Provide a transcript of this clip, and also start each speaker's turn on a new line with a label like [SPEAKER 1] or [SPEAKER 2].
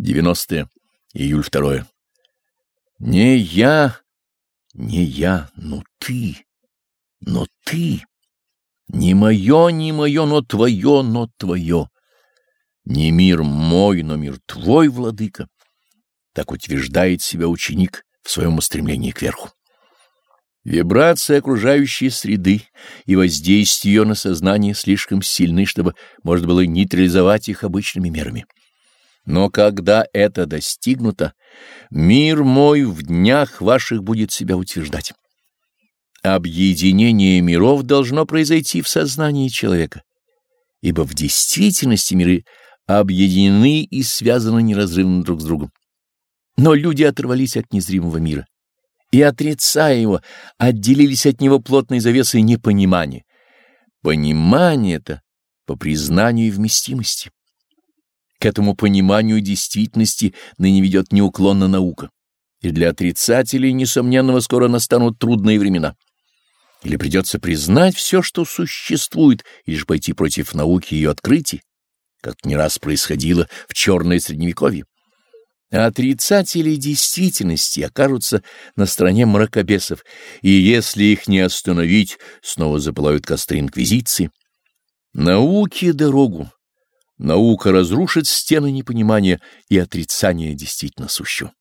[SPEAKER 1] 90 июль 2 Не я, не я, но ты, но ты. Не мое, не мое, но твое, но твое. Не мир мой, но мир твой, владыка. Так утверждает себя ученик в своем устремлении кверху. Вибрации окружающей среды и воздействие ее на сознание слишком сильны, чтобы можно было нейтрализовать их обычными мерами. Но когда это достигнуто, мир мой в днях ваших будет себя утверждать. Объединение миров должно произойти в сознании человека, ибо в действительности миры объединены и связаны неразрывно друг с другом. Но люди оторвались от незримого мира и, отрицая его, отделились от него плотной завесой непонимания. Понимание это по признанию вместимости. К этому пониманию действительности ныне ведет неуклонно наука, и для отрицателей, несомненно, скоро настанут трудные времена. Или придется признать все, что существует, или же пойти против науки и ее открытий, как не раз происходило в черное средневековье. Отрицатели действительности окажутся на стороне мракобесов, и если их не остановить, снова запылают костры инквизиции. Науке дорогу. Наука разрушит стены непонимания и отрицания действительно сущего.